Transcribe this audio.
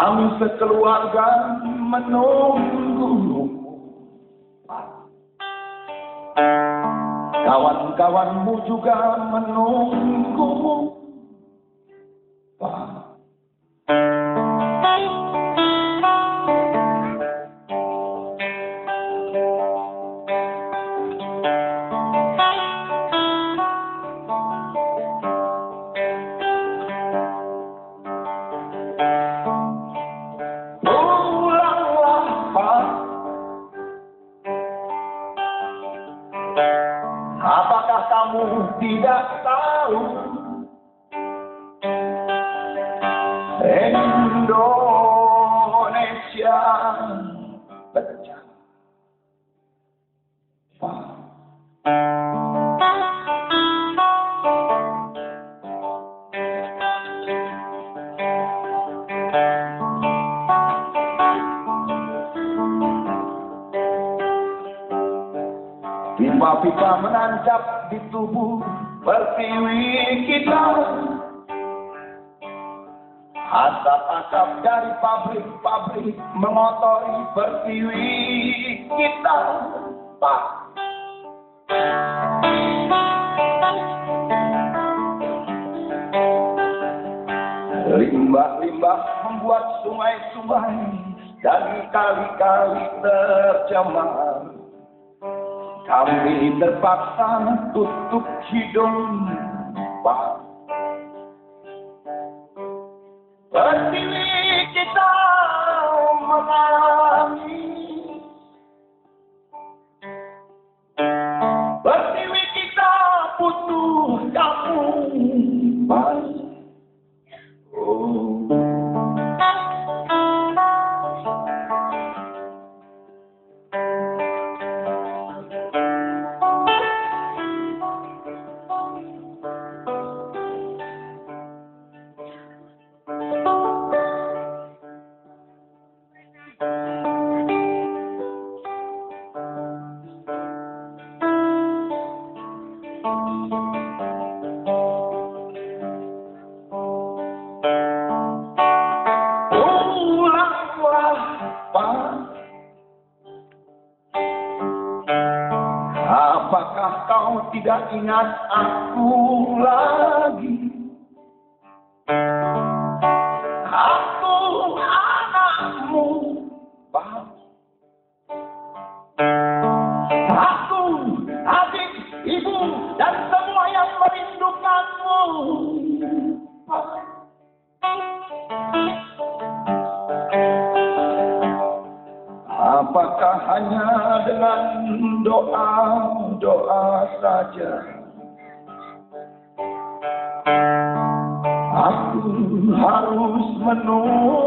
Kami sekeluarga menunggu Kawan-kawanmu juga menunggumu kamu tidak tahu. Indonesia pecah. Pak Pipa-pipa menancap di tubuh pertiwi kita. Asap-asap dari pabrik-pabrik mengotori pertiwi kita. Pak. Limbah-limbah membuat sungai-sungai dan kali-kali tercemar kami terpaksa tutup hidung. Pak. Pertiwi kita menangis Apakah kau tidak ingat aku lagi? Aku anakmu. Pak Aku adik ibu dan Apakah hanya dengan doa-doa saja? Aku harus menunggu